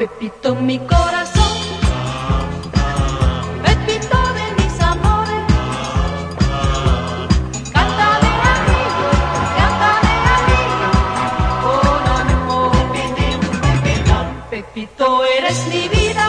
Pepito mi corazón, Pepito de mis amores, canta de amigo, canta de amigo, con amor. Pepito eres mi vida,